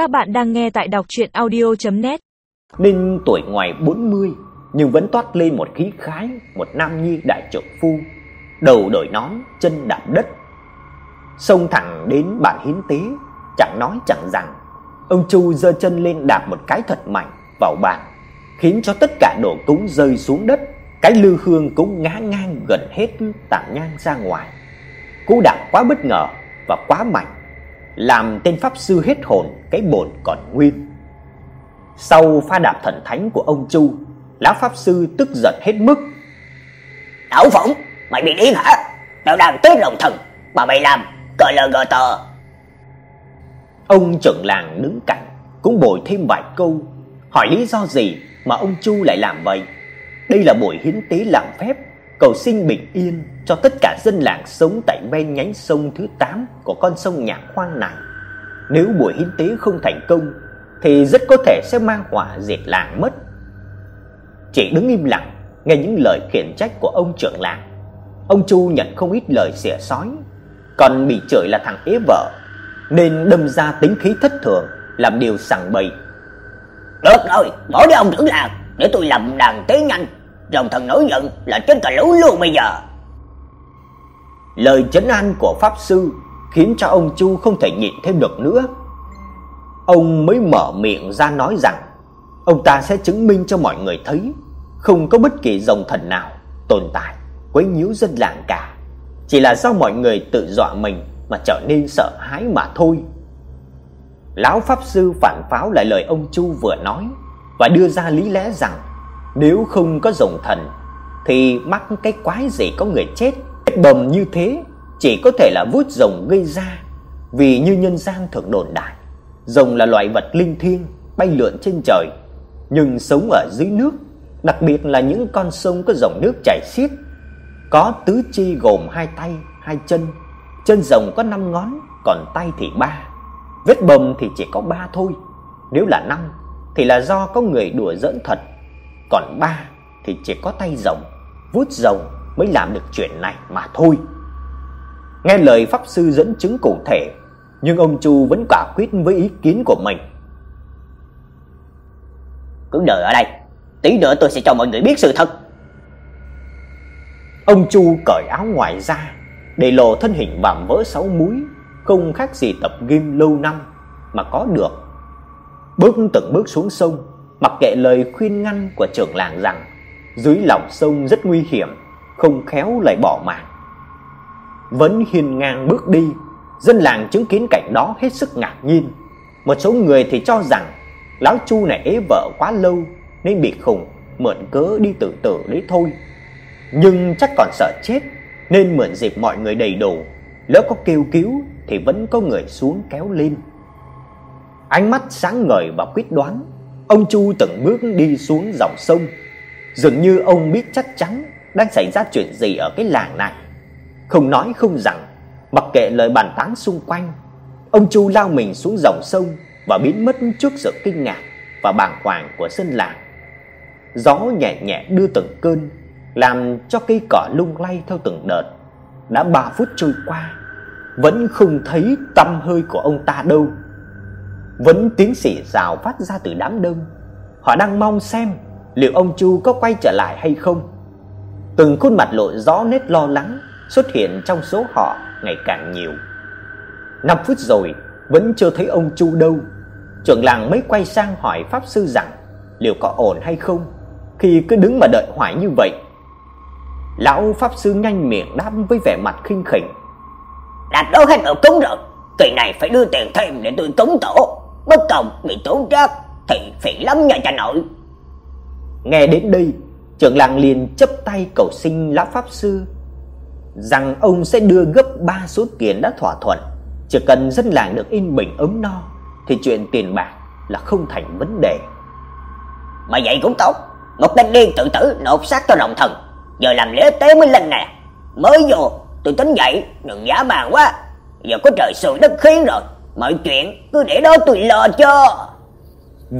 Các bạn đang nghe tại đọc audio net Ninh tuổi ngoài 40 nhưng vẫn toát lên một khí khái, một nam nhi đại trượng phu, đầu đội nón, chân đạp đất. Xông thẳng đến bàn hiến tế, chẳng nói chẳng rằng, ông Chu giơ chân lên đạp một cái thật mạnh vào bàn, khiến cho tất cả đồ cúng rơi xuống đất, cái lư hương cũng ngã ngang gần hết tàn nhang ra ngoài. Cú đạp quá bất ngờ và quá mạnh, làm tên pháp sư hết hồn cái bồn còn nguyên. Sau pha đạp thần thánh của ông Chu, lão pháp sư tức giận hết mức. "Đậu phỏng, mày bị điên hả? Tao đang tế lòng thần mà mày làm cờ lờ gờ tờ." Ông trưởng làng đứng cạnh cũng bồi thêm vài câu, hỏi lý do gì mà ông Chu lại làm vậy. Đây là buổi hiến tế làm phép cầu xin bình yên cho tất cả dân làng sống tại ven nhánh sông thứ 8 của con sông Nhạc Khoan này. Nếu buổi hiến tế không thành công thì rất có thể sẽ mang họa diệt làng mất. Chỉ đứng im lặng nghe những lời khiển trách của ông trưởng làng. Ông Chu nhận không ít lời xỉa xói, còn bị chửi là thằng ế vợ, nên đâm ra tính khí thất thường, làm điều sằng bậy. "Được rồi, bỏ đi ông trưởng làng, để tôi làm đàn tế nhanh." Rồng thần nổi giận là chết cả lũ luôn bây giờ. Lời chấn an của pháp sư khiến cho ông Chu không thể nhịn thêm được nữa. Ông mới mở miệng ra nói rằng ông ta sẽ chứng minh cho mọi người thấy không có bất kỳ rồng thần nào tồn tại quấy nhiễu dân làng cả, chỉ là do mọi người tự dọa mình mà trở nên sợ hãi mà thôi. Lão pháp sư phản pháo lại lời ông Chu vừa nói và đưa ra lý lẽ rằng nếu không có rồng thần thì mắc cái quái gì có người chết bầm như thế chỉ có thể là vút rồng gây ra. Vì như nhân gian thường đồn đại, rồng là loại vật linh thiêng bay lượn trên trời, nhưng sống ở dưới nước, đặc biệt là những con sông có dòng nước chảy xiết. Có tứ chi gồm hai tay, hai chân, chân rồng có năm ngón, còn tay thì ba. Vết bầm thì chỉ có ba thôi. Nếu là năm thì là do có người đùa giỡn thật, còn ba thì chỉ có tay rồng, vuốt rồng mới làm được chuyện này mà thôi. Nghe lời pháp sư dẫn chứng cụ thể, nhưng ông Chu vẫn quả quyết với ý kiến của mình. Cứ đợi ở đây, tí nữa tôi sẽ cho mọi người biết sự thật. Ông Chu cởi áo ngoài ra, để lộ thân hình vạm vỡ sáu múi, không khác gì tập gym lâu năm mà có được. Bước từng bước xuống sông, mặc kệ lời khuyên ngăn của trưởng làng rằng dưới lòng sông rất nguy hiểm, không khéo lại bỏ mạng. Vẫn hiên ngang bước đi, dân làng chứng kiến cảnh đó hết sức ngạc nhiên. Một số người thì cho rằng lão Chu này ế vợ quá lâu nên bị khùng, mượn cớ đi tự tử đấy thôi. Nhưng chắc còn sợ chết nên mượn dịp mọi người đầy đủ, lỡ có kêu cứu thì vẫn có người xuống kéo lên. Ánh mắt sáng ngời và quyết đoán, ông Chu từng bước đi xuống dòng sông, dường như ông biết chắc chắn đang xảy ra chuyện gì ở cái làng này. Không nói không rằng, mặc kệ lời bàn tán xung quanh, ông Chu lao mình xuống dòng sông và biến mất trước sự kinh ngạc và bàng hoàng của dân làng. Gió nhẹ nhẹ đưa từng cơn, làm cho cây cỏ lung lay theo từng đợt. Đã 3 phút trôi qua, vẫn không thấy tăm hơi của ông ta đâu. Vẫn tiếng xì rào phát ra từ đám đông. Họ đang mong xem liệu ông Chu có quay trở lại hay không. Từng khuôn mặt lộ rõ nét lo lắng xuất hiện trong số họ ngày càng nhiều. 5 phút rồi vẫn chưa thấy ông Chu đâu. Trưởng làng mới quay sang hỏi pháp sư rằng liệu có ổn hay không khi cứ đứng mà đợi hoài như vậy. Lão pháp sư nhanh miệng đáp với vẻ mặt khinh khỉnh. Đặt đâu hết ở cúng rồi, kỳ này phải đưa tiền thêm để tôi cúng tổ, bất công bị tố giác thì phiền lắm nha cha nội. Nghe đến đây, trưởng làng liền chấp tay cầu xin lão pháp sư rằng ông sẽ đưa gấp 3 số tiền đã thỏa thuận, chỉ cần dân làng được yên bình ấm no thì chuyện tiền bạc là không thành vấn đề. Mà vậy cũng tốt, một tên điên tự tử nộp xác cho đồng thần, giờ làm lễ tế mới lên nè. Mới vô, tôi tính vậy, đừng giả màng quá. Giờ có trời sưởi đất khiến rồi, mọi chuyện cứ để đó tôi lo cho.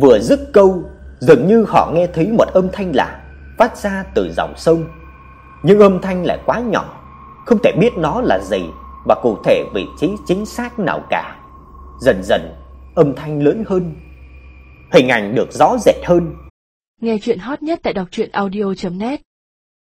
Vừa dứt câu, dường như họ nghe thấy một âm thanh lạ phát ra từ dòng sông. Nhưng âm thanh lại quá nhỏ, không thể biết nó là gì và cụ thể vị trí chính xác nào cả. Dần dần, âm thanh lớn hơn. Hình ảnh được rõ rệt hơn. Nghe chuyện hot nhất tại đọc truyện audio net